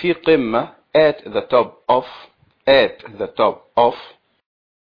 في قمة at the top of at the top of